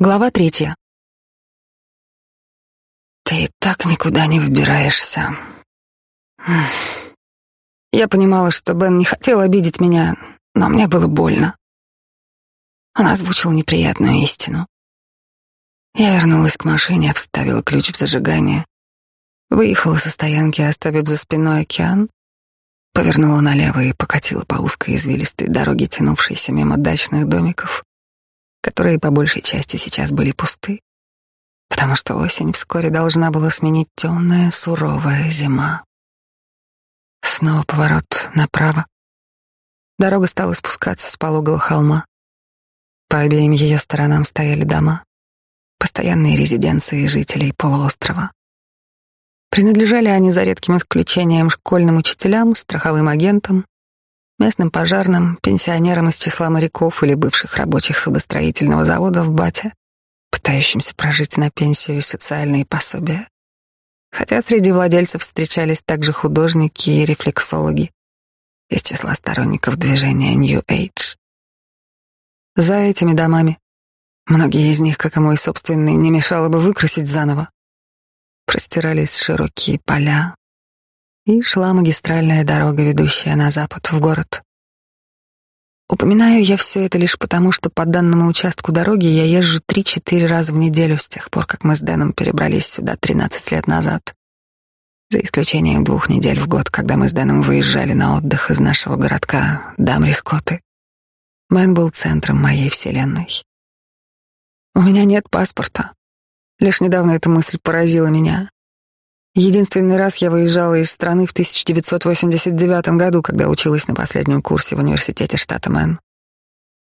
Глава третья. Ты и так никуда не выбираешься. Я понимала, что Бен не хотел обидеть меня, но мне было больно. Он озвучил неприятную истину. Я вернулась к машине, вставила ключ в зажигание, выехала со стоянки, оставив за спиной океан, повернула налево и покатила по узкой извилистой дороге, тянувшейся мимо дачных домиков которые по большей части сейчас были пусты, потому что осень вскоре должна была сменить темная, суровая зима. Снова поворот направо. Дорога стала спускаться с пологого холма. По обеим ее сторонам стояли дома, постоянные резиденции жителей полуострова. Принадлежали они за редким исключением школьным учителям, страховым агентам, местным пожарным, пенсионерам из числа моряков или бывших рабочих судостроительного завода в Бате, пытающимся прожить на пенсию и социальные пособия. Хотя среди владельцев встречались также художники и рефлексологи из числа сторонников движения New Age. За этими домами, многие из них, как и мой собственный, не мешало бы выкрасить заново, простирались широкие поля, и шла магистральная дорога, ведущая на запад, в город. Упоминаю я все это лишь потому, что по данному участку дороги я езжу три-четыре раза в неделю с тех пор, как мы с Дэном перебрались сюда 13 лет назад. За исключением двух недель в год, когда мы с Дэном выезжали на отдых из нашего городка Дамрискоты. Мэн был центром моей вселенной. У меня нет паспорта. Лишь недавно эта мысль поразила меня. Единственный раз я выезжала из страны в 1989 году, когда училась на последнем курсе в университете штата Мэн.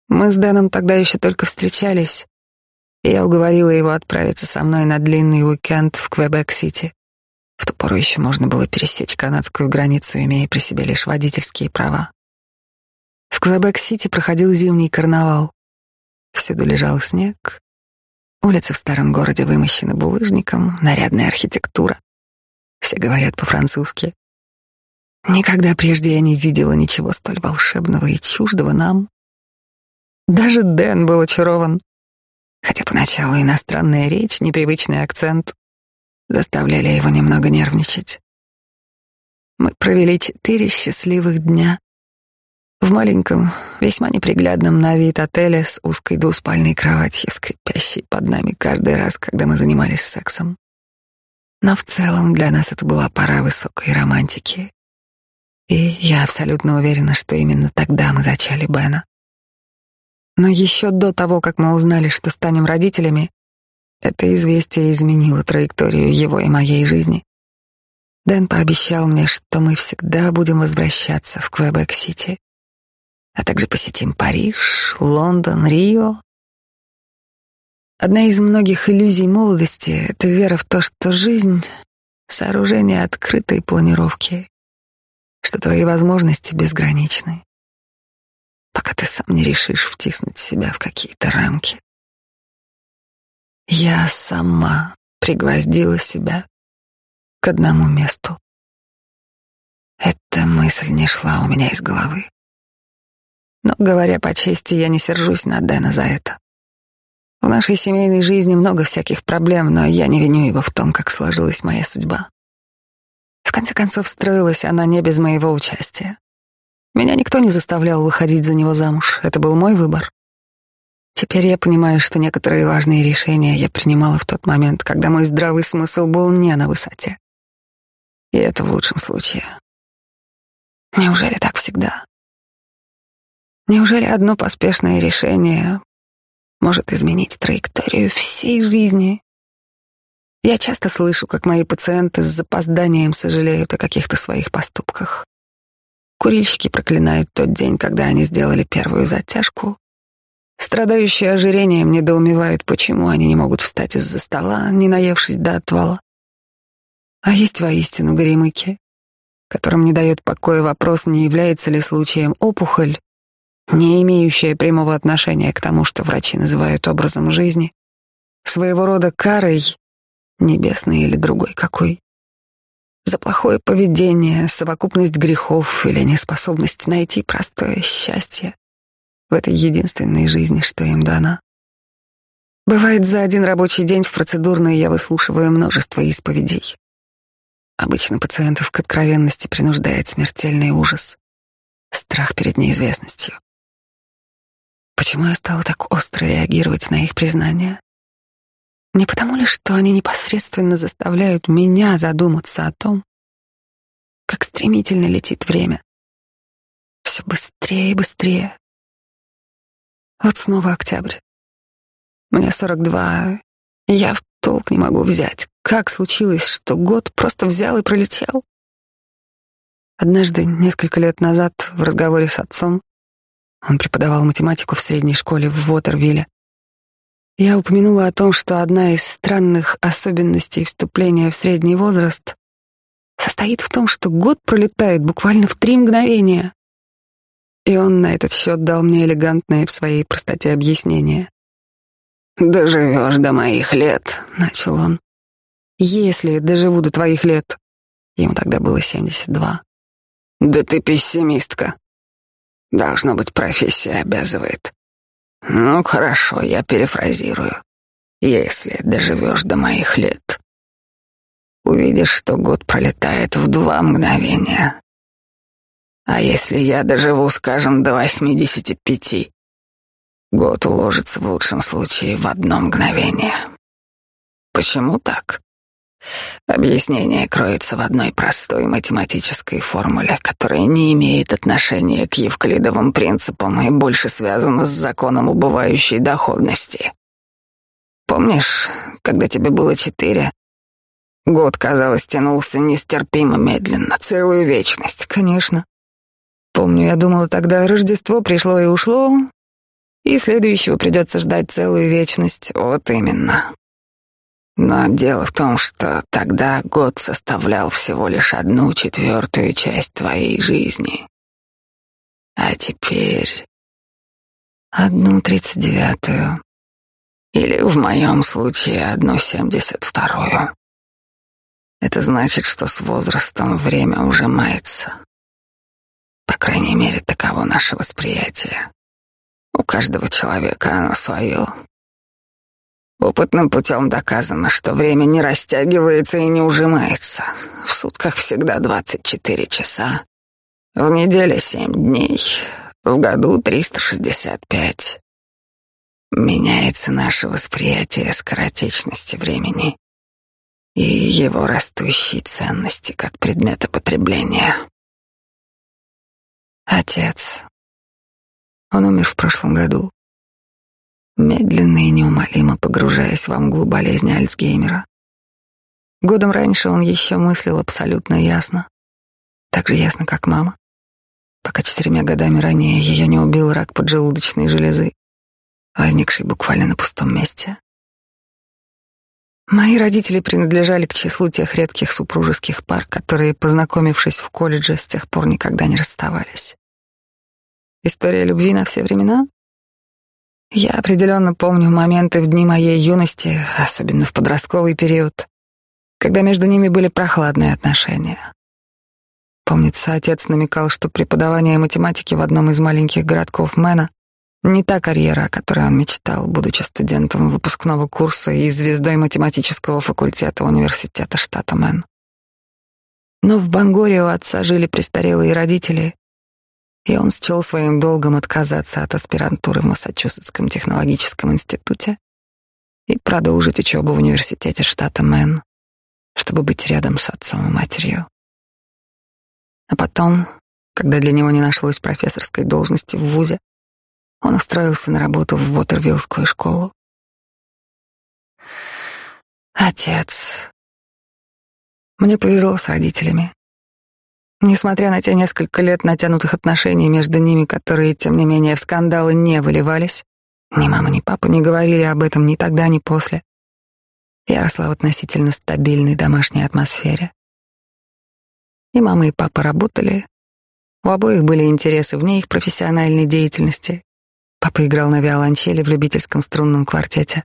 Мы с Дэном тогда еще только встречались, и я уговорила его отправиться со мной на длинный уикенд в Квебек-Сити. В ту пору еще можно было пересечь канадскую границу, имея при себе лишь водительские права. В Квебек-Сити проходил зимний карнавал. Всюду лежал снег. Улицы в старом городе вымощены булыжником, нарядная архитектура. Все говорят по-французски. Никогда прежде я не видела ничего столь волшебного и чуждого нам. Даже Дэн был очарован. Хотя поначалу иностранная речь, непривычный акцент заставляли его немного нервничать. Мы провели четыре счастливых дня в маленьком, весьма неприглядном на вид отеле с узкой двуспальной кроватью, скрипящей под нами каждый раз, когда мы занимались сексом. Но в целом для нас это была пора высокой романтики. И я абсолютно уверена, что именно тогда мы зачали Бена. Но еще до того, как мы узнали, что станем родителями, это известие изменило траекторию его и моей жизни. Дэн пообещал мне, что мы всегда будем возвращаться в Квебек-Сити, а также посетим Париж, Лондон, Рио Одна из многих иллюзий молодости — это вера в то, что жизнь — сооружение открытой планировки, что твои возможности безграничны, пока ты сам не решишь втиснуть себя в какие-то рамки. Я сама пригвоздила себя к одному месту. Эта мысль не шла у меня из головы. Но, говоря по чести, я не сержусь на Дэна за это. В нашей семейной жизни много всяких проблем, но я не виню его в том, как сложилась моя судьба. В конце концов, строилась она не без моего участия. Меня никто не заставлял выходить за него замуж, это был мой выбор. Теперь я понимаю, что некоторые важные решения я принимала в тот момент, когда мой здравый смысл был не на высоте. И это в лучшем случае. Неужели так всегда? Неужели одно поспешное решение, может изменить траекторию всей жизни. Я часто слышу, как мои пациенты с запозданием сожалеют о каких-то своих поступках. Курильщики проклинают тот день, когда они сделали первую затяжку. Страдающие ожирением недоумевают, почему они не могут встать из-за стола, не наевшись до отвала. А есть воистину горемыки, которым не дает покоя вопрос, не является ли случаем опухоль, не имеющая прямого отношения к тому, что врачи называют образом жизни, своего рода карой, небесной или другой какой, за плохое поведение, совокупность грехов или неспособность найти простое счастье в этой единственной жизни, что им дана. Бывает, за один рабочий день в процедурной я выслушиваю множество исповедей. Обычно пациентов к откровенности принуждает смертельный ужас, страх перед неизвестностью. Почему я стала так остро реагировать на их признания? Не потому ли, что они непосредственно заставляют меня задуматься о том, как стремительно летит время. Все быстрее и быстрее. Вот снова октябрь. Мне 42, и я в толк не могу взять, как случилось, что год просто взял и пролетел. Однажды, несколько лет назад, в разговоре с отцом, он преподавал математику в средней школе в Вотервилле, я упомянула о том, что одна из странных особенностей вступления в средний возраст состоит в том, что год пролетает буквально в три мгновения. И он на этот счет дал мне элегантное в своей простоте объяснение. «Доживешь до моих лет», — начал он. «Если доживу до твоих лет». Ему тогда было семьдесят два. «Да ты пессимистка. Должно быть, профессия обязывает. Ну, хорошо, я перефразирую. Если доживешь до моих лет, увидишь, что год пролетает в два мгновения. А если я доживу, скажем, до восьмидесяти пяти, Год уложится в лучшем случае в одно мгновение. Почему так? Объяснение кроется в одной простой математической формуле, которая не имеет отношения к евклидовым принципам и больше связана с законом убывающей доходности. Помнишь, когда тебе было четыре, год, казалось, тянулся нестерпимо медленно, целую вечность, конечно. Помню, я думала тогда, Рождество пришло и ушло, и следующего придется ждать целую вечность. Вот именно. Но дело в том, что тогда год составлял всего лишь одну четвертую часть твоей жизни. А теперь одну тридцать девятую. Или в моем случае одну семьдесят вторую. Это значит, что с возрастом время уже мается. По крайней мере, таково наше восприятие. У каждого человека оно свое. Опытным путем доказано, что время не растягивается и не ужимается. В сутках всегда 24 часа, в неделе 7 дней, в году 365. Меняется наше восприятие скоротечности времени и его растущей ценности как предмета потребления. Отец он умер в прошлом году, медленно и неумолимо погружаясь во мглу болезни Альцгеймера. Годом раньше он еще мыслил абсолютно ясно, так же ясно, как мама, пока четырьмя годами ранее ее не убил рак поджелудочной железы, возникший буквально на пустом месте. Мои родители принадлежали к числу тех редких супружеских пар, которые, познакомившись в колледже, с тех пор никогда не расставались. История любви на все времена? Я определенно помню моменты в дни моей юности, особенно в подростковый период, когда между ними были прохладные отношения. Помнится, отец намекал, что преподавание математики в одном из маленьких городков Мэна не та карьера, о которой он мечтал, будучи студентом выпускного курса и звездой математического факультета университета штата Мэн. Но в Бангоре у отца жили престарелые родители, и он счел своим долгом отказаться от аспирантуры в Массачусетском технологическом институте и продолжить учебу в университете штата Мэн, чтобы быть рядом с отцом и матерью. А потом, когда для него не нашлось профессорской должности в ВУЗе, он устроился на работу в Вотервиллскую школу. Отец. Мне повезло с родителями. Несмотря на те несколько лет натянутых отношений между ними, которые, тем не менее, в скандалы не выливались, ни мама, ни папа не говорили об этом ни тогда, ни после. Я росла в относительно стабильной домашней атмосфере. И мама, и папа работали. У обоих были интересы вне их профессиональной деятельности. Папа играл на виолончели в любительском струнном квартете.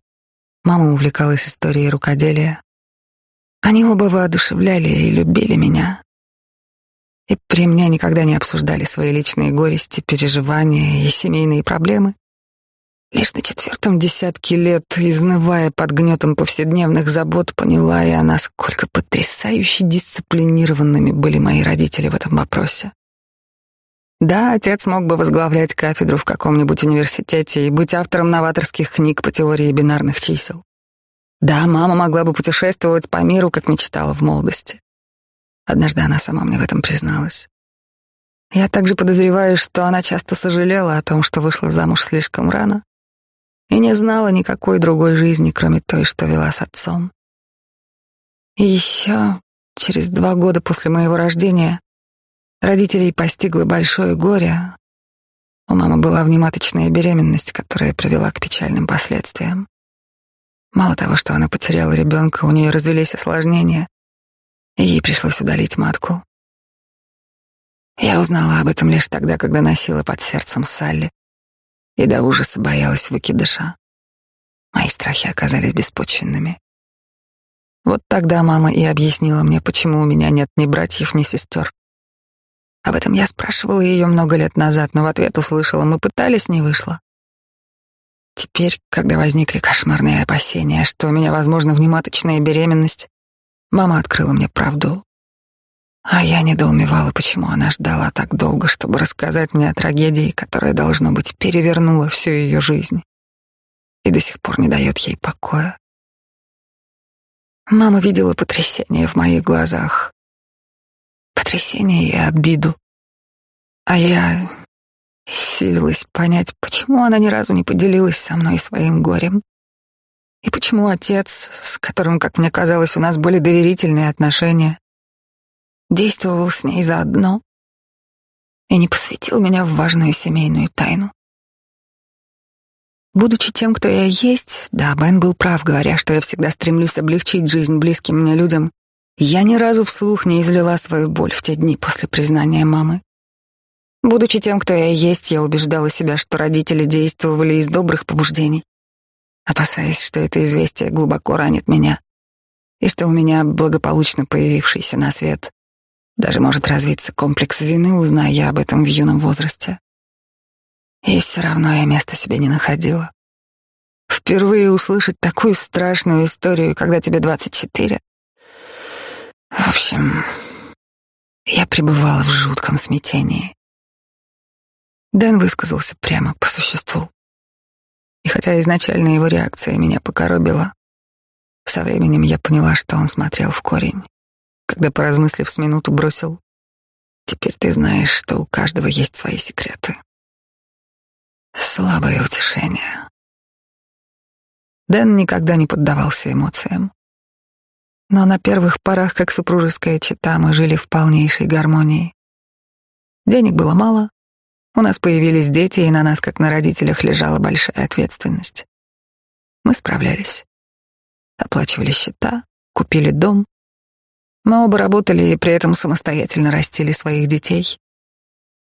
Мама увлекалась историей рукоделия. Они оба воодушевляли и любили меня, и при мне никогда не обсуждали свои личные горести, переживания и семейные проблемы. Лишь на четвертом десятке лет, изнывая под гнетом повседневных забот, поняла я, насколько потрясающе дисциплинированными были мои родители в этом вопросе. Да, отец мог бы возглавлять кафедру в каком-нибудь университете и быть автором новаторских книг по теории бинарных чисел. Да, мама могла бы путешествовать по миру, как мечтала в молодости. Однажды она сама мне в этом призналась. Я также подозреваю, что она часто сожалела о том, что вышла замуж слишком рано и не знала никакой другой жизни, кроме той, что вела с отцом. И еще через два года после моего рождения родителей постигло большое горе. У мамы была внематочная беременность, которая привела к печальным последствиям. Мало того, что она потеряла ребенка, у нее развелись осложнения, ей пришлось удалить матку. Я узнала об этом лишь тогда, когда носила под сердцем Салли и до ужаса боялась выкидыша. Мои страхи оказались беспочвенными. Вот тогда мама и объяснила мне, почему у меня нет ни братьев, ни сестер. Об этом я спрашивала ее много лет назад, но в ответ услышала, мы пытались, не вышло. Теперь, когда возникли кошмарные опасения, что у меня, возможно, внематочная беременность, мама открыла мне правду. А я недоумевала, почему она ждала так долго, чтобы рассказать мне о трагедии, которая, должно быть, перевернула всю ее жизнь и до сих пор не дает ей покоя. Мама видела потрясение в моих глазах, потрясение и обиду, а я силилась понять, почему она ни разу не поделилась со мной своим горем и почему отец, с которым, как мне казалось, у нас были доверительные отношения, действовал с ней заодно и не посвятил меня в важную семейную тайну. Будучи тем, кто я есть, да, Бен был прав, говоря, что я всегда стремлюсь облегчить жизнь близким мне людям, я ни разу вслух не излила свою боль в те дни после признания мамы. Будучи тем, кто я есть, я убеждала себя, что родители действовали из добрых побуждений, опасаясь, что это известие глубоко ранит меня, и что у меня благополучно появившийся на свет даже может развиться комплекс вины, узная я об этом в юном возрасте. И все равно я места себе не находила. Впервые услышать такую страшную историю, когда тебе 24. В общем, я пребывала в жутком смятении. Дэн высказался прямо по существу. И хотя изначально его реакция меня покоробила, со временем я поняла, что он смотрел в корень, когда, поразмыслив с минуту, бросил «Теперь ты знаешь, что у каждого есть свои секреты». Слабое утешение. Дэн никогда не поддавался эмоциям. Но на первых порах, как супружеская чета, мы жили в полнейшей гармонии. Денег было мало, у нас появились дети, и на нас, как на родителях, лежала большая ответственность. Мы справлялись. Оплачивали счета, купили дом. Мы оба работали и при этом самостоятельно растили своих детей,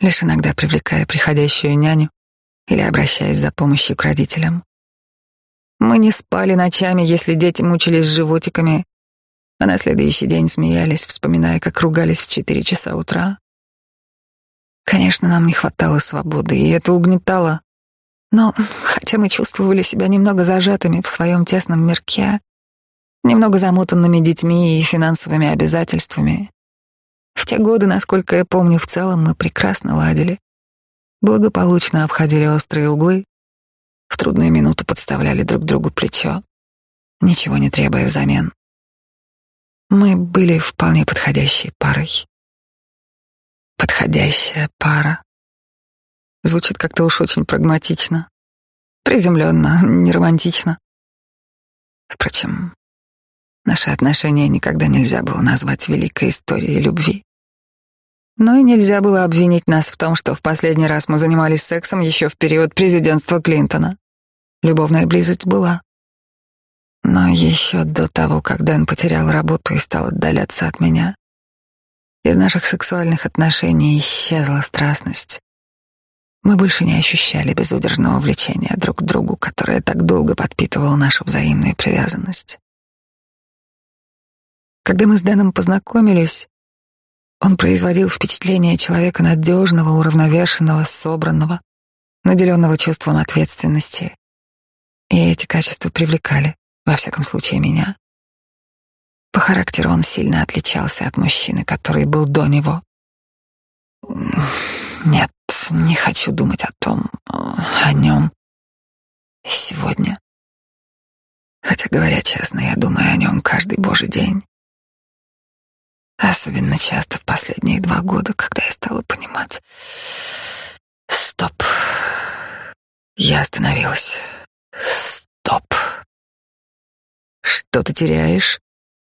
лишь иногда привлекая приходящую няню или обращаясь за помощью к родителям. Мы не спали ночами, если дети мучились животиками, а на следующий день смеялись, вспоминая, как ругались в четыре часа утра. Конечно, нам не хватало свободы, и это угнетало. Но хотя мы чувствовали себя немного зажатыми в своем тесном мирке, немного замотанными детьми и финансовыми обязательствами, в те годы, насколько я помню, в целом мы прекрасно ладили благополучно обходили острые углы, в трудную минуту подставляли друг другу плечо, ничего не требуя взамен. Мы были вполне подходящей парой. Подходящая пара. Звучит как-то уж очень прагматично, приземленно, не романтично. Впрочем, наши отношения никогда нельзя было назвать великой историей любви. Но и нельзя было обвинить нас в том, что в последний раз мы занимались сексом еще в период президентства Клинтона. Любовная близость была. Но еще до того, как Дэн потерял работу и стал отдаляться от меня, из наших сексуальных отношений исчезла страстность. Мы больше не ощущали безудержного влечения друг к другу, которое так долго подпитывало нашу взаимную привязанность. Когда мы с Дэном познакомились, он производил впечатление человека надежного, уравновешенного, собранного, наделенного чувством ответственности И эти качества привлекали, во всяком случае, меня. По характеру он сильно отличался от мужчины, который был до него. Нет, не хочу думать о том, о нем сегодня. Хотя, говоря честно, я думаю о нем каждый божий день. Особенно часто в последние два года, когда я стала понимать. Стоп. Я остановилась. Стоп. Что ты теряешь,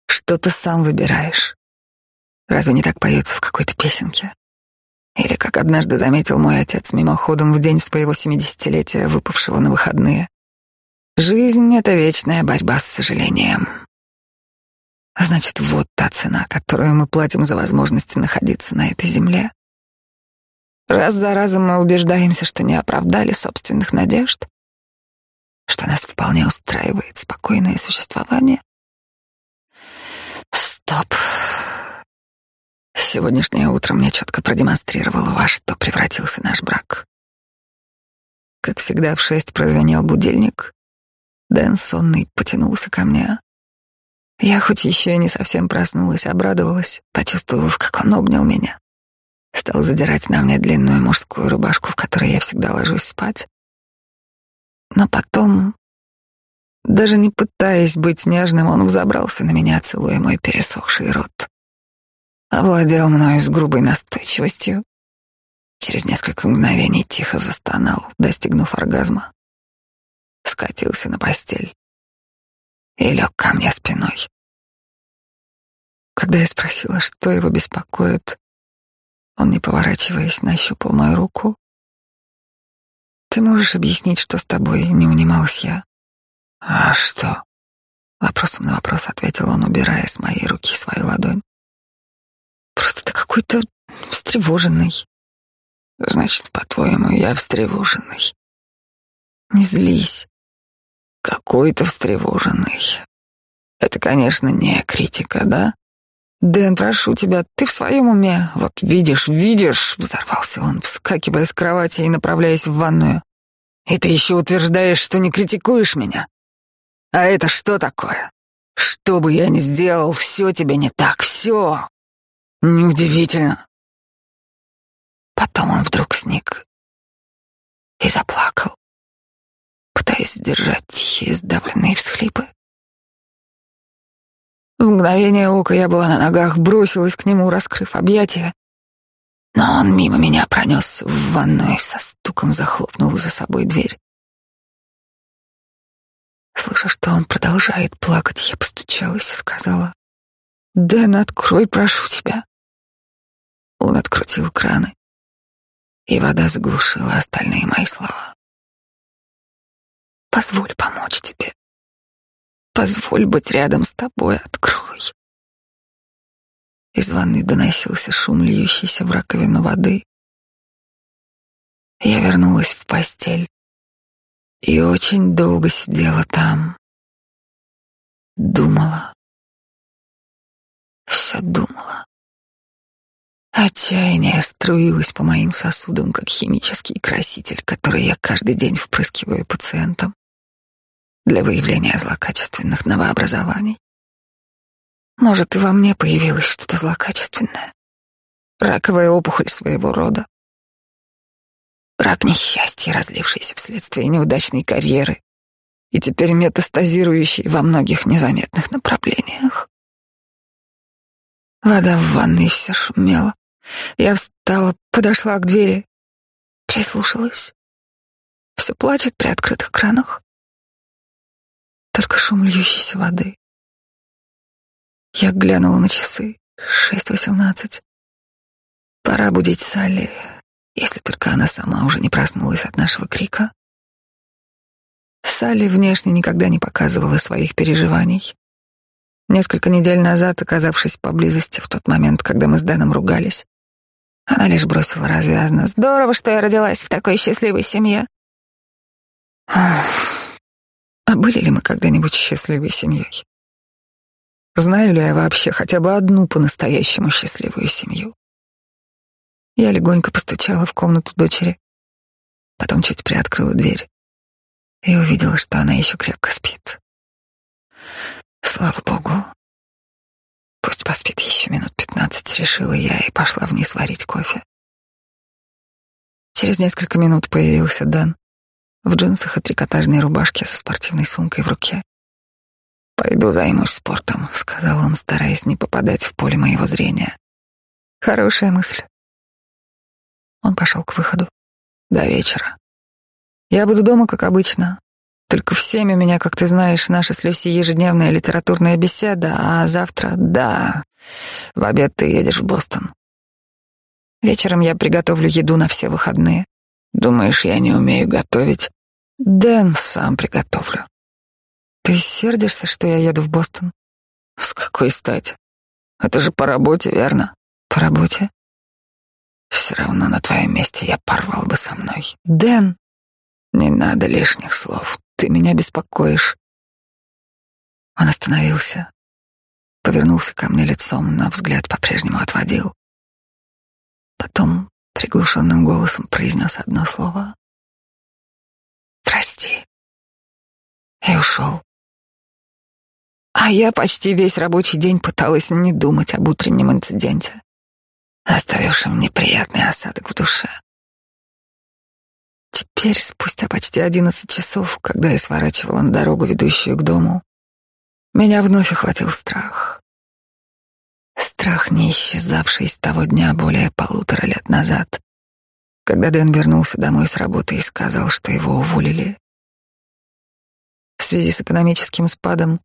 что ты сам выбираешь. Разве не так поется в какой-то песенке? Или, как однажды заметил мой отец мимоходом в день своего семидесятилетия, выпавшего на выходные. Жизнь — это вечная борьба с сожалением. Значит, вот та цена, которую мы платим за возможность находиться на этой земле. Раз за разом мы убеждаемся, что не оправдали собственных надежд, что нас вполне устраивает спокойное существование. Стоп. Сегодняшнее утро мне четко продемонстрировало, во что превратился наш брак. Как всегда, в шесть прозвенел будильник. Дэн сонный потянулся ко мне. Я хоть еще и не совсем проснулась, обрадовалась, почувствовав, как он обнял меня. Стал задирать на мне длинную мужскую рубашку, в которой я всегда ложусь спать. Но потом, даже не пытаясь быть нежным, он взобрался на меня, целуя мой пересохший рот овладел мною с грубой настойчивостью. Через несколько мгновений тихо застонал, достигнув оргазма. Скатился на постель и лег ко мне спиной. Когда я спросила, что его беспокоит, он, не поворачиваясь, нащупал мою руку. «Ты можешь объяснить, что с тобой?» — не унималась я. «А что?» — вопросом на вопрос ответил он, убирая с моей руки свою ладонь. Просто ты какой-то встревоженный. Значит, по-твоему, я встревоженный. Не злись. Какой-то встревоженный. Это, конечно, не критика, да? Дэн, прошу тебя, ты в своем уме? Вот видишь, видишь, взорвался он, вскакивая с кровати и направляясь в ванную. И ты еще утверждаешь, что не критикуешь меня? А это что такое? Что бы я ни сделал, все тебе не так, все. Неудивительно. Потом он вдруг сник и заплакал, пытаясь сдержать тихие сдавленные всхлипы. В мгновение ока я была на ногах, бросилась к нему, раскрыв объятия. Но он мимо меня пронесся в ванную и со стуком захлопнул за собой дверь. Слыша, что он продолжает плакать, я постучалась и сказала, «Дэн, открой, прошу тебя». Он открутил краны, и вода заглушила остальные мои слова. «Позволь помочь тебе. Позволь быть рядом с тобой, открой». Из ванной доносился шум льющейся в раковину воды. Я вернулась в постель и очень долго сидела там. Думала. Все думала. Отчаяние струилось по моим сосудам, как химический краситель, который я каждый день впрыскиваю пациентам для выявления злокачественных новообразований. Может, и во мне появилось что-то злокачественное. Раковая опухоль своего рода. Рак несчастья, разлившийся вследствие неудачной карьеры и теперь метастазирующий во многих незаметных направлениях. Вода в ванной все шумела. Я встала, подошла к двери, прислушалась. Все плачет при открытых кранах. Только шум льющейся воды. Я глянула на часы. Шесть восемнадцать. Пора будить Салли, если только она сама уже не проснулась от нашего крика. Салли внешне никогда не показывала своих переживаний. Несколько недель назад, оказавшись поблизости в тот момент, когда мы с Дэном ругались, она лишь бросила развязно. Здорово, что я родилась в такой счастливой семье. А были ли мы когда-нибудь счастливой семьей? Знаю ли я вообще хотя бы одну по-настоящему счастливую семью? Я легонько постучала в комнату дочери, потом чуть приоткрыла дверь. и увидела, что она еще крепко спит. Слава богу. Пусть поспит еще минут пятнадцать, решила я и пошла вниз варить кофе. Через несколько минут появился Дэн в джинсах и трикотажной рубашке со спортивной сумкой в руке. «Пойду займусь спортом», — сказал он, стараясь не попадать в поле моего зрения. «Хорошая мысль». Он пошел к выходу. До вечера. Я буду дома, как обычно. Только в семь у меня, как ты знаешь, наша с Люси ежедневная литературная беседа, а завтра, да, в обед ты едешь в Бостон. Вечером я приготовлю еду на все выходные. Думаешь, я не умею готовить? Дэн, сам приготовлю. Ты сердишься, что я еду в Бостон? С какой стати? Это же по работе, верно? По работе? Все равно на твоем месте я порвал бы со мной. Дэн, не надо лишних слов. Ты меня беспокоишь. Он остановился, повернулся ко мне лицом, но взгляд по-прежнему отводил. Потом приглушенным голосом произнес одно слово. «Прости». И ушел. А я почти весь рабочий день пыталась не думать об утреннем инциденте, оставившем неприятный осадок в душе. Теперь, спустя почти одиннадцать часов, когда я сворачивала на дорогу, ведущую к дому, меня вновь охватил страх. Страх, не исчезавший с того дня более полутора лет назад, когда Дэн вернулся домой с работы и сказал, что его уволили. В связи с экономическим спадом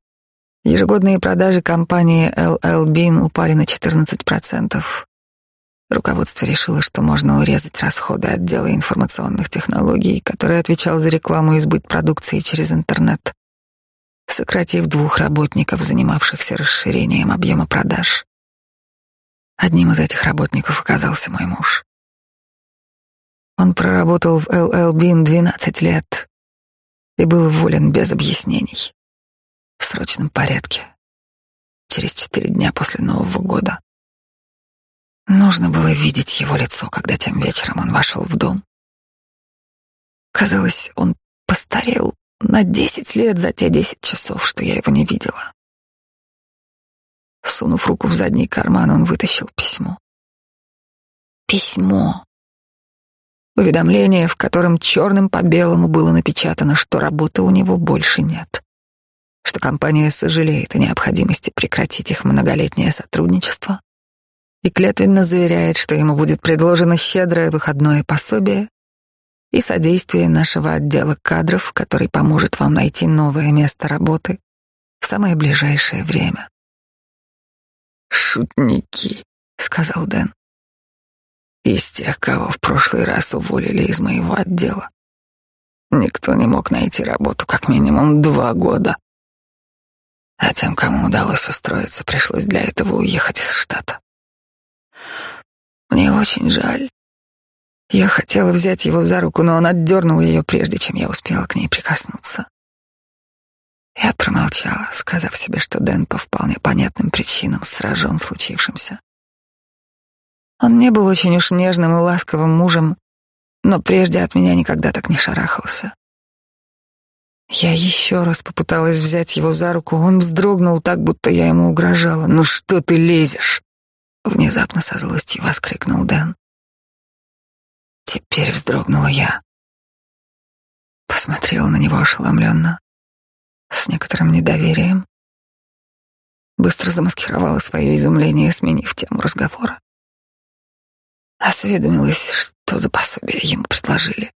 ежегодные продажи компании LL Bean упали на 14%, Руководство решило, что можно урезать расходы отдела информационных технологий, который отвечал за рекламу и сбыт продукции через интернет, сократив двух работников, занимавшихся расширением объема продаж. Одним из этих работников оказался мой муж. Он проработал в LL Bean 12 лет и был уволен без объяснений, в срочном порядке, через четыре дня после Нового года. Нужно было видеть его лицо, когда тем вечером он вошел в дом. Казалось, он постарел на десять лет за те десять часов, что я его не видела. Сунув руку в задний карман, он вытащил письмо. Письмо. Уведомление, в котором черным по белому было напечатано, что работы у него больше нет, что компания сожалеет о необходимости прекратить их многолетнее сотрудничество и клятвенно заверяет, что ему будет предложено щедрое выходное пособие и содействие нашего отдела кадров, который поможет вам найти новое место работы в самое ближайшее время. «Шутники», — сказал Дэн. «Из тех, кого в прошлый раз уволили из моего отдела. Никто не мог найти работу как минимум два года. А тем, кому удалось устроиться, пришлось для этого уехать из штата. Мне очень жаль. Я хотела взять его за руку, но он отдернул ее, прежде чем я успела к ней прикоснуться. Я промолчала, сказав себе, что Дэн по вполне понятным причинам сражен случившимся. Он не был очень уж нежным и ласковым мужем, но прежде от меня никогда так не шарахался. Я еще раз попыталась взять его за руку, он вздрогнул так, будто я ему угрожала. «Ну что ты лезешь?» Внезапно со злостью воскликнул Дэн. Теперь вздрогнула я. Посмотрела на него ошеломленно, с некоторым недоверием. Быстро замаскировала свое изумление, сменив тему разговора. Осведомилась, что за пособие ему предложили.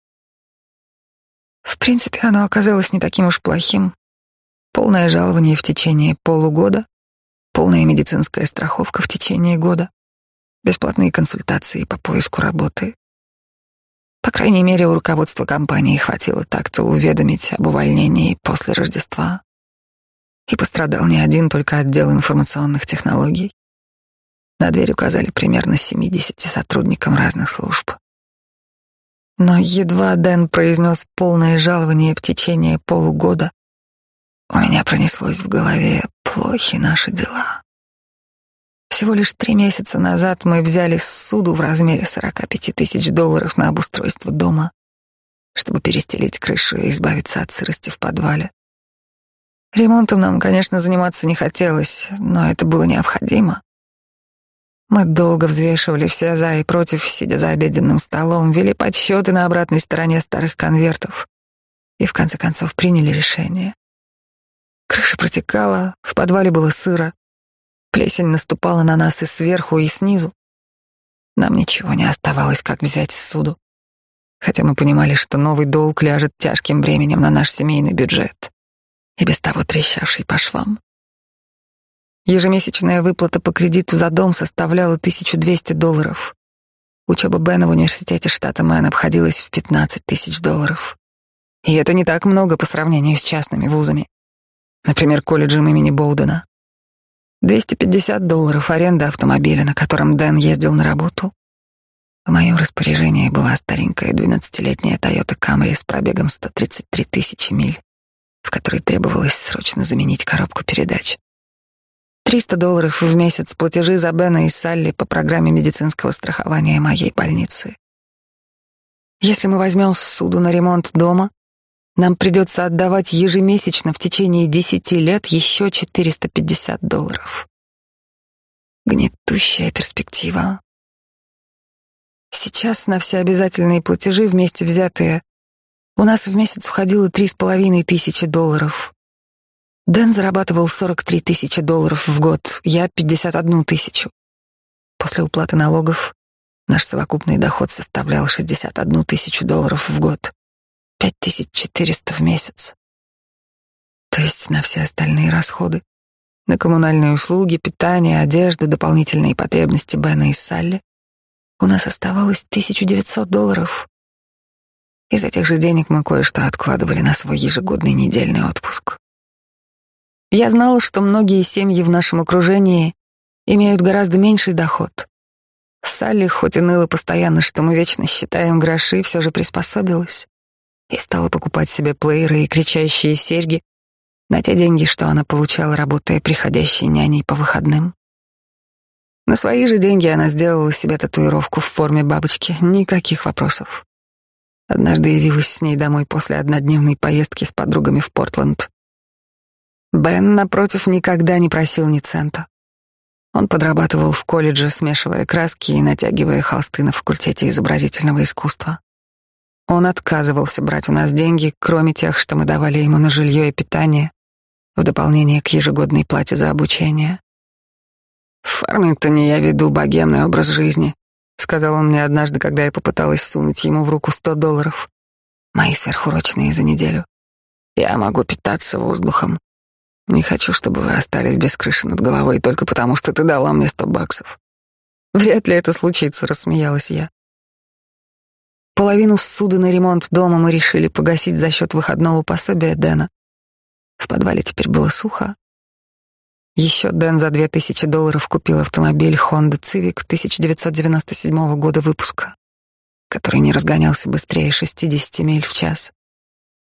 В принципе, оно оказалось не таким уж плохим. Полное жалование в течение полугода, полная медицинская страховка в течение года, бесплатные консультации по поиску работы. По крайней мере, у руководства компании хватило так-то уведомить об увольнении после Рождества. И пострадал не один только отдел информационных технологий. На дверь указали примерно 70 сотрудникам разных служб. Но едва Дэн произнес полное жалование в течение полугода, у меня пронеслось в голове плохи наши дела. Всего лишь три месяца назад мы взяли суду в размере 45 тысяч долларов на обустройство дома, чтобы перестелить крышу и избавиться от сырости в подвале. Ремонтом нам, конечно, заниматься не хотелось, но это было необходимо. Мы долго взвешивали все за и против, сидя за обеденным столом, вели подсчеты на обратной стороне старых конвертов и в конце концов приняли решение. Крыша протекала, в подвале было сыро, плесень наступала на нас и сверху, и снизу. Нам ничего не оставалось, как взять суду, хотя мы понимали, что новый долг ляжет тяжким бременем на наш семейный бюджет и без того трещавший по швам. Ежемесячная выплата по кредиту за дом составляла 1200 долларов. Учеба Бена в университете штата Мэн обходилась в 15 тысяч долларов. И это не так много по сравнению с частными вузами. Например, колледжем имени Боудена. 250 долларов аренда автомобиля, на котором Дэн ездил на работу. В моем распоряжении была старенькая 12-летняя Toyota Camry с пробегом 133 тысячи миль в которой требовалось срочно заменить коробку передач. 300 долларов в месяц платежи за Бена и Салли по программе медицинского страхования моей больницы. Если мы возьмем суду на ремонт дома, нам придется отдавать ежемесячно в течение 10 лет еще 450 долларов. Гнетущая перспектива. Сейчас на все обязательные платежи вместе взятые у нас в месяц уходило три с половиной тысячи долларов. Дэн зарабатывал 43 тысячи долларов в год, я 51 тысячу. После уплаты налогов наш совокупный доход составлял 61 тысячу долларов в год, 5400 в месяц. То есть на все остальные расходы, на коммунальные услуги, питание, одежду, дополнительные потребности Бена и Салли, у нас оставалось 1900 долларов. Из этих же денег мы кое-что откладывали на свой ежегодный недельный отпуск. Я знала, что многие семьи в нашем окружении имеют гораздо меньший доход. Салли, хоть и ныла постоянно, что мы вечно считаем гроши, все же приспособилась и стала покупать себе плееры и кричащие серьги на те деньги, что она получала, работая приходящей няней по выходным. На свои же деньги она сделала себе татуировку в форме бабочки, никаких вопросов. Однажды явилась с ней домой после однодневной поездки с подругами в Портленд. Бен, напротив, никогда не просил ни цента. Он подрабатывал в колледже, смешивая краски и натягивая холсты на факультете изобразительного искусства. Он отказывался брать у нас деньги, кроме тех, что мы давали ему на жилье и питание, в дополнение к ежегодной плате за обучение. В Фармингтоне я веду богемный образ жизни, — сказал он мне однажды, когда я попыталась сунуть ему в руку сто долларов. Мои сверхурочные за неделю. Я могу питаться воздухом. Не хочу, чтобы вы остались без крыши над головой только потому, что ты дала мне сто баксов. Вряд ли это случится, рассмеялась я. Половину ссуды на ремонт дома мы решили погасить за счет выходного пособия Дэна. В подвале теперь было сухо, еще Дэн за две тысячи долларов купил автомобиль Honda Civic 1997 года выпуска, который не разгонялся быстрее 60 миль в час.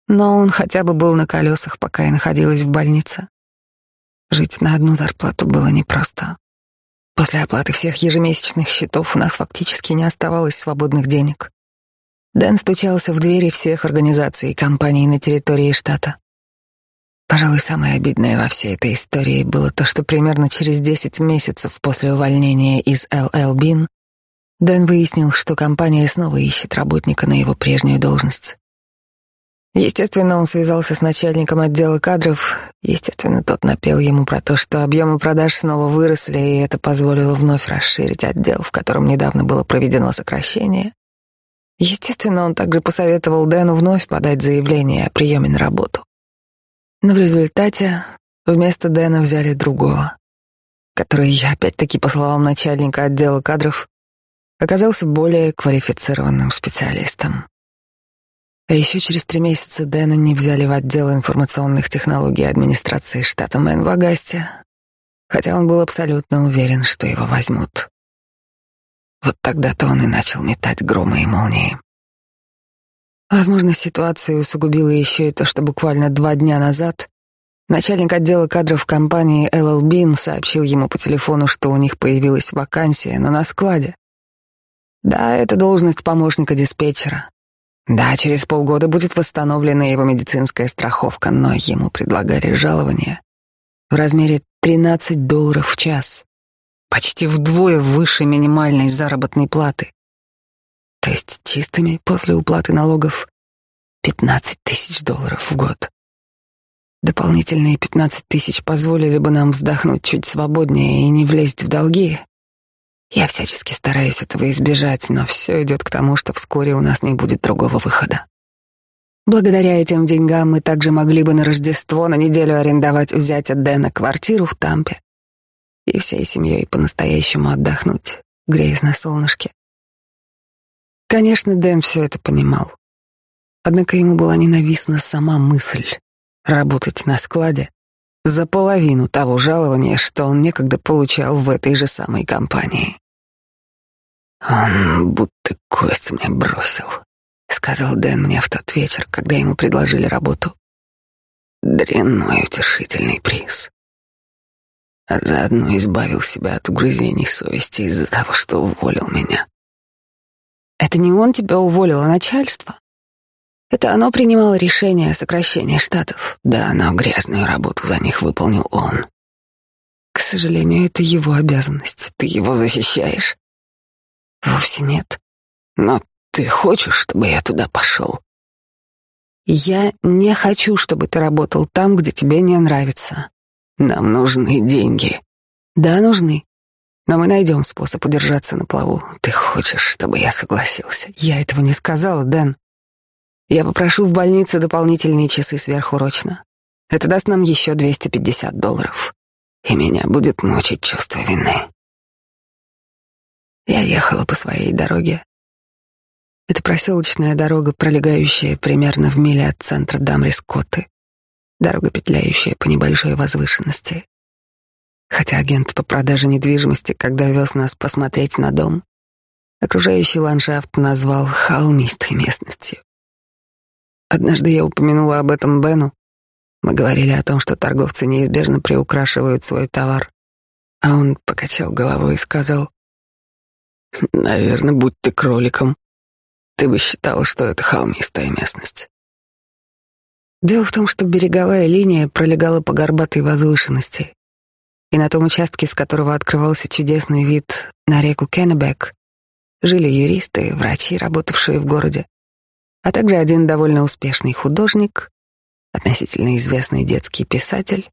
Но он хотя бы был на колесах, пока я находилась в больнице. Жить на одну зарплату было непросто. После оплаты всех ежемесячных счетов у нас фактически не оставалось свободных денег. Дэн стучался в двери всех организаций и компаний на территории штата. Пожалуй, самое обидное во всей этой истории было то, что примерно через 10 месяцев после увольнения из LL Bean Дэн выяснил, что компания снова ищет работника на его прежнюю должность. Естественно, он связался с начальником отдела кадров. Естественно, тот напел ему про то, что объемы продаж снова выросли, и это позволило вновь расширить отдел, в котором недавно было проведено сокращение. Естественно, он также посоветовал Дэну вновь подать заявление о приеме на работу. Но в результате вместо Дэна взяли другого, который, опять-таки, по словам начальника отдела кадров, оказался более квалифицированным специалистом. А еще через три месяца Дэна не взяли в отдел информационных технологий администрации штата Мэн в Агасте, хотя он был абсолютно уверен, что его возьмут. Вот тогда-то он и начал метать громы и молнии. Возможно, ситуацию усугубило еще и то, что буквально два дня назад начальник отдела кадров компании LL Bean сообщил ему по телефону, что у них появилась вакансия, но на складе. Да, это должность помощника диспетчера. Да, через полгода будет восстановлена его медицинская страховка, но ему предлагали жалование в размере 13 долларов в час, почти вдвое выше минимальной заработной платы. То есть чистыми после уплаты налогов 15 тысяч долларов в год. Дополнительные 15 тысяч позволили бы нам вздохнуть чуть свободнее и не влезть в долги. Я всячески стараюсь этого избежать, но все идет к тому, что вскоре у нас не будет другого выхода. Благодаря этим деньгам мы также могли бы на Рождество на неделю арендовать у зятя Дэна квартиру в Тампе и всей семьей по-настоящему отдохнуть, греясь на солнышке. Конечно, Дэн все это понимал. Однако ему была ненавистна сама мысль работать на складе за половину того жалования, что он некогда получал в этой же самой компании. «Он будто кость мне бросил», — сказал Дэн мне в тот вечер, когда ему предложили работу. Дрянной утешительный приз. А заодно избавил себя от угрызений совести из-за того, что уволил меня. Это не он тебя уволил, а начальство. Это оно принимало решение о сокращении штатов. Да, но грязную работу за них выполнил он. К сожалению, это его обязанность. Ты его защищаешь? Вовсе нет. Но ты хочешь, чтобы я туда пошел? Я не хочу, чтобы ты работал там, где тебе не нравится. Нам нужны деньги. Да, нужны. Но мы найдем способ удержаться на плаву. Ты хочешь, чтобы я согласился? Я этого не сказала, Дэн. Я попрошу в больнице дополнительные часы сверхурочно. Это даст нам еще 250 долларов. И меня будет мучить чувство вины. Я ехала по своей дороге. Это проселочная дорога, пролегающая примерно в миле от центра Дамрискотты. Дорога, петляющая по небольшой возвышенности. Хотя агент по продаже недвижимости, когда вез нас посмотреть на дом, окружающий ландшафт назвал холмистой местностью. Однажды я упомянула об этом Бену. Мы говорили о том, что торговцы неизбежно приукрашивают свой товар. А он покачал головой и сказал, «Наверное, будь ты кроликом, ты бы считал, что это холмистая местность». Дело в том, что береговая линия пролегала по горбатой возвышенности, и на том участке, с которого открывался чудесный вид на реку Кеннебек, жили юристы, врачи, работавшие в городе а также один довольно успешный художник, относительно известный детский писатель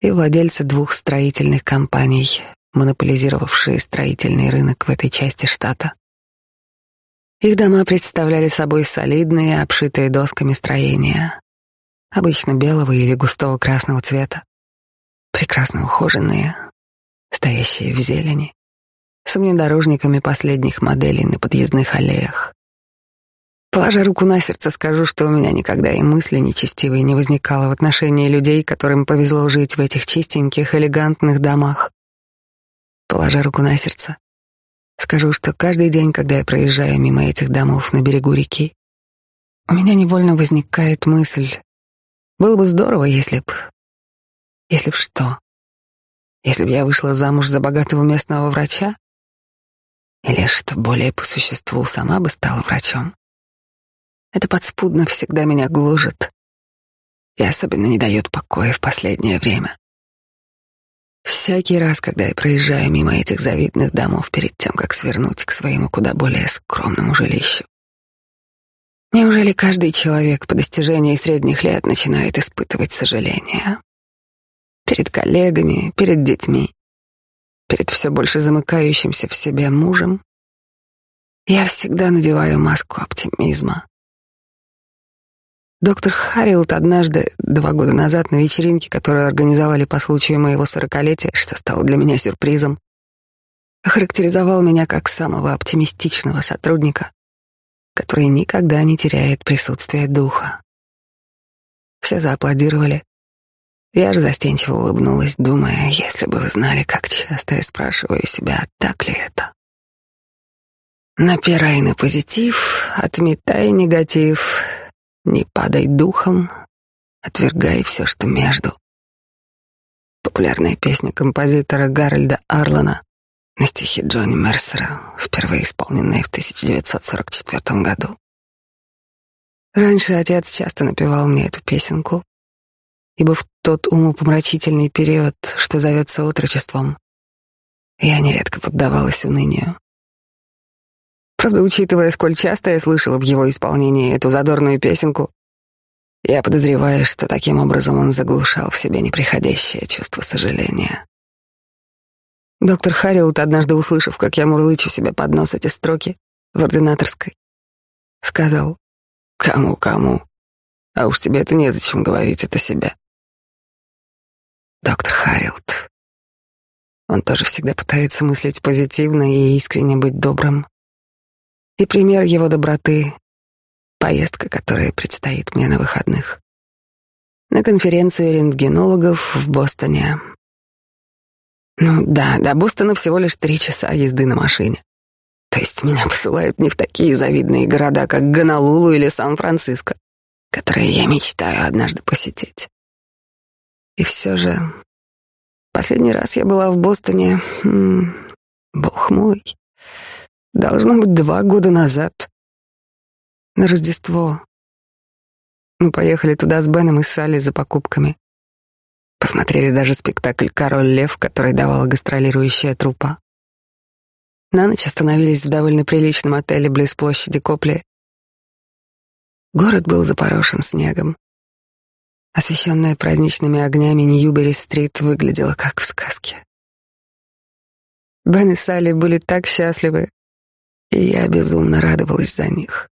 и владельцы двух строительных компаний, монополизировавшие строительный рынок в этой части штата. Их дома представляли собой солидные, обшитые досками строения, обычно белого или густого красного цвета, прекрасно ухоженные, стоящие в зелени, с внедорожниками последних моделей на подъездных аллеях. Положа руку на сердце, скажу, что у меня никогда и мысли нечестивой не возникало в отношении людей, которым повезло жить в этих чистеньких, элегантных домах. Положа руку на сердце, скажу, что каждый день, когда я проезжаю мимо этих домов на берегу реки, у меня невольно возникает мысль, было бы здорово, если б... Если б что? Если б я вышла замуж за богатого местного врача? Или, что более по существу, сама бы стала врачом? Это подспудно всегда меня гложет и особенно не дает покоя в последнее время. Всякий раз, когда я проезжаю мимо этих завидных домов перед тем, как свернуть к своему куда более скромному жилищу. Неужели каждый человек по достижении средних лет начинает испытывать сожаление? Перед коллегами, перед детьми, перед все больше замыкающимся в себе мужем? Я всегда надеваю маску оптимизма, Доктор Харилд однажды, два года назад, на вечеринке, которую организовали по случаю моего сорокалетия, что стало для меня сюрпризом, охарактеризовал меня как самого оптимистичного сотрудника, который никогда не теряет присутствие духа. Все зааплодировали. Я же застенчиво улыбнулась, думая, если бы вы знали, как часто я спрашиваю себя, так ли это. Напирай на позитив, отметай негатив, не падай духом, отвергай все, что между. Популярная песня композитора Гарольда Арлана на стихи Джонни Мерсера, впервые исполненная в 1944 году. Раньше отец часто напевал мне эту песенку, ибо в тот умопомрачительный период, что зовется отрочеством, я нередко поддавалась унынию. Правда, учитывая, сколь часто я слышала в его исполнении эту задорную песенку, я подозреваю, что таким образом он заглушал в себе неприходящее чувство сожаления. Доктор Харриот, однажды услышав, как я мурлычу себе под нос эти строки в ординаторской, сказал, «Кому-кому? А уж тебе это незачем говорить это себе». Доктор Харриот. Он тоже всегда пытается мыслить позитивно и искренне быть добрым. И пример его доброты — поездка, которая предстоит мне на выходных. На конференцию рентгенологов в Бостоне. Да, до Бостона всего лишь три часа езды на машине. То есть меня посылают не в такие завидные города, как Гонолулу или Сан-Франциско, которые я мечтаю однажды посетить. И все же, последний раз я была в Бостоне, м -м, бог мой, Должно быть два года назад. На Рождество. Мы поехали туда с Беном и Салли за покупками. Посмотрели даже спектакль «Король лев», который давала гастролирующая труппа. На ночь остановились в довольно приличном отеле близ площади Копли. Город был запорошен снегом. Освещенная праздничными огнями Ньюбери-стрит выглядела как в сказке. Бен и Салли были так счастливы, и я безумно радовалась за них.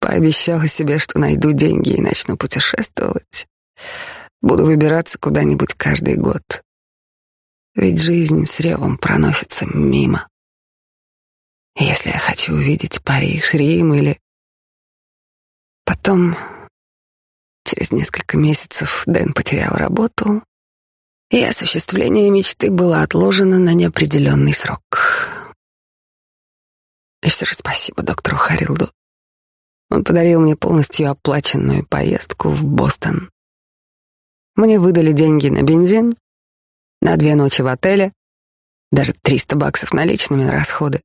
Пообещала себе, что найду деньги и начну путешествовать. Буду выбираться куда-нибудь каждый год. Ведь жизнь с ревом проносится мимо. Если я хочу увидеть Париж, Рим или... Потом, через несколько месяцев, Дэн потерял работу, и осуществление мечты было отложено на неопределенный срок. И все же спасибо доктору Харилду. Он подарил мне полностью оплаченную поездку в Бостон. Мне выдали деньги на бензин, на две ночи в отеле, даже 300 баксов наличными на расходы.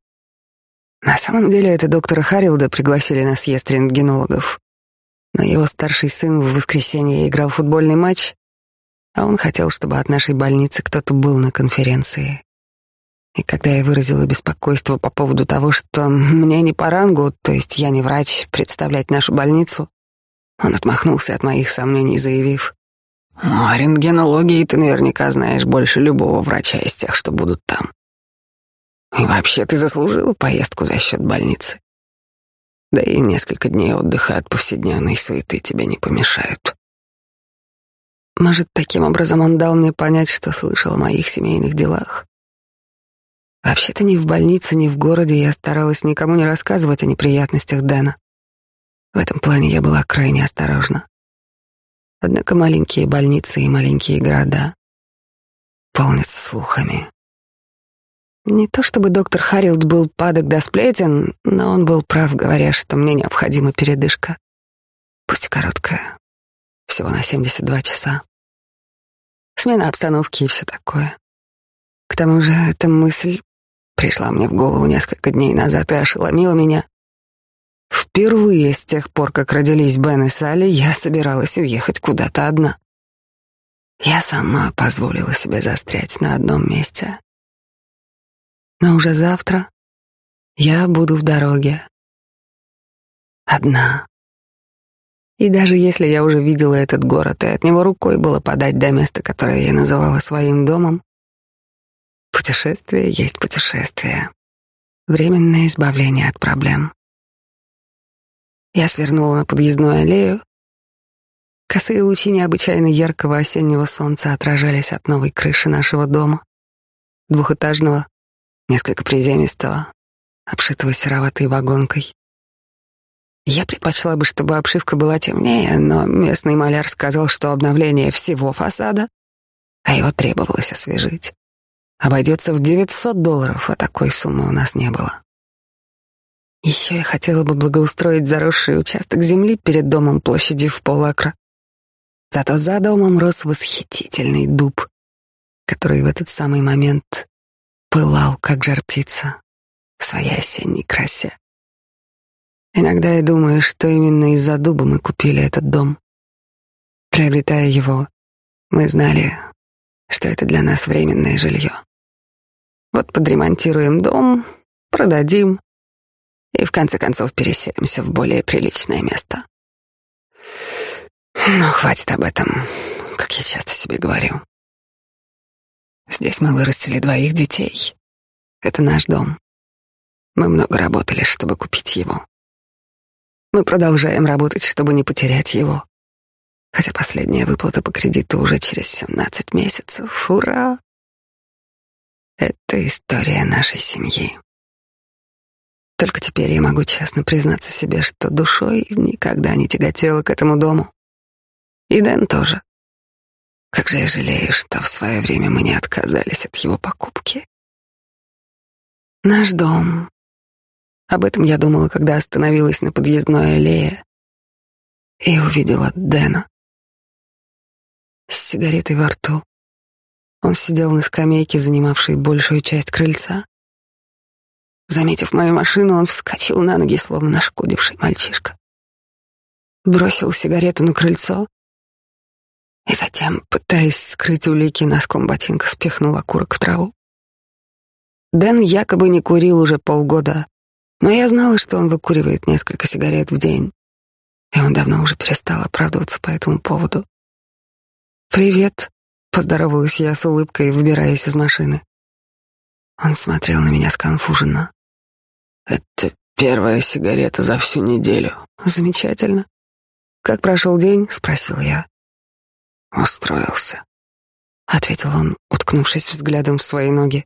На самом деле это доктора Харилда пригласили на съезд рентгенологов. Но его старший сын в воскресенье играл футбольный матч, а он хотел, чтобы от нашей больницы кто-то был на конференции. И когда я выразила беспокойство по поводу того, что мне не по рангу, то есть я не врач, представлять нашу больницу, он отмахнулся от моих сомнений, заявив, «О рентгенологии ты наверняка знаешь больше любого врача из тех, что будут там. И вообще ты заслужила поездку за счет больницы. Да и несколько дней отдыха от повседневной суеты тебе не помешают». Может, таким образом он дал мне понять, что слышал о моих семейных делах. Вообще-то ни в больнице, ни в городе я старалась никому не рассказывать о неприятностях Дэна. В этом плане я была крайне осторожна. Однако маленькие больницы и маленькие города полнятся слухами. Не то чтобы доктор Харилд был падок до сплетен, но он был прав, говоря, что мне необходима передышка. Пусть короткая, всего на 72 часа. Смена обстановки и все такое. К тому же эта мысль пришла мне в голову несколько дней назад и ошеломила меня. Впервые с тех пор, как родились Бен и Салли, я собиралась уехать куда-то одна. Я сама позволила себе застрять на одном месте. Но уже завтра я буду в дороге. Одна. И даже если я уже видела этот город, и от него рукой было подать до места, которое я называла своим домом, Путешествие есть путешествие. Временное избавление от проблем. Я свернула на подъездную аллею. Косые лучи необычайно яркого осеннего солнца отражались от новой крыши нашего дома. Двухэтажного, несколько приземистого, обшитого сероватой вагонкой. Я предпочла бы, чтобы обшивка была темнее, но местный маляр сказал, что обновление всего фасада, а его требовалось освежить обойдется в 900 долларов, а такой суммы у нас не было. Еще я хотела бы благоустроить заросший участок земли перед домом площадью в полакра. Зато за домом рос восхитительный дуб, который в этот самый момент пылал, как жар птица, в своей осенней красе. Иногда я думаю, что именно из-за дуба мы купили этот дом. Приобретая его, мы знали, что это для нас временное жилье. Вот подремонтируем дом, продадим и в конце концов переселимся в более приличное место. Но хватит об этом, как я часто себе говорю. Здесь мы вырастили двоих детей. Это наш дом. Мы много работали, чтобы купить его. Мы продолжаем работать, чтобы не потерять его. Хотя последняя выплата по кредиту уже через 17 месяцев. Ура! Это история нашей семьи. Только теперь я могу честно признаться себе, что душой никогда не тяготела к этому дому. И Дэн тоже. Как же я жалею, что в свое время мы не отказались от его покупки. Наш дом. Об этом я думала, когда остановилась на подъездной аллее и увидела Дэна. С сигаретой во рту. Он сидел на скамейке, занимавшей большую часть крыльца. Заметив мою машину, он вскочил на ноги, словно нашкодивший мальчишка. Бросил сигарету на крыльцо и затем, пытаясь скрыть улики, носком ботинка спихнул окурок в траву. Дэн якобы не курил уже полгода, но я знала, что он выкуривает несколько сигарет в день, и он давно уже перестал оправдываться по этому поводу. «Привет», — поздоровалась я с улыбкой, выбираясь из машины. Он смотрел на меня сконфуженно. «Это первая сигарета за всю неделю». «Замечательно. Как прошел день?» — спросил я. «Устроился», — ответил он, уткнувшись взглядом в свои ноги.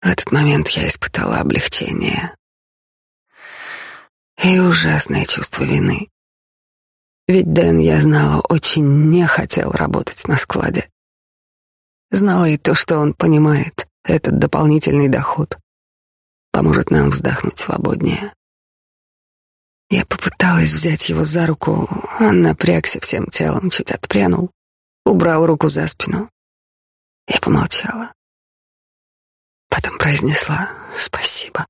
В этот момент я испытала облегчение и ужасное чувство вины. Ведь Дэн, я знала, очень не хотел работать на складе. Знала и то, что он понимает, этот дополнительный доход поможет нам вздохнуть свободнее. Я попыталась взять его за руку, он напрягся всем телом, чуть отпрянул, убрал руку за спину. Я помолчала. Потом произнесла «спасибо».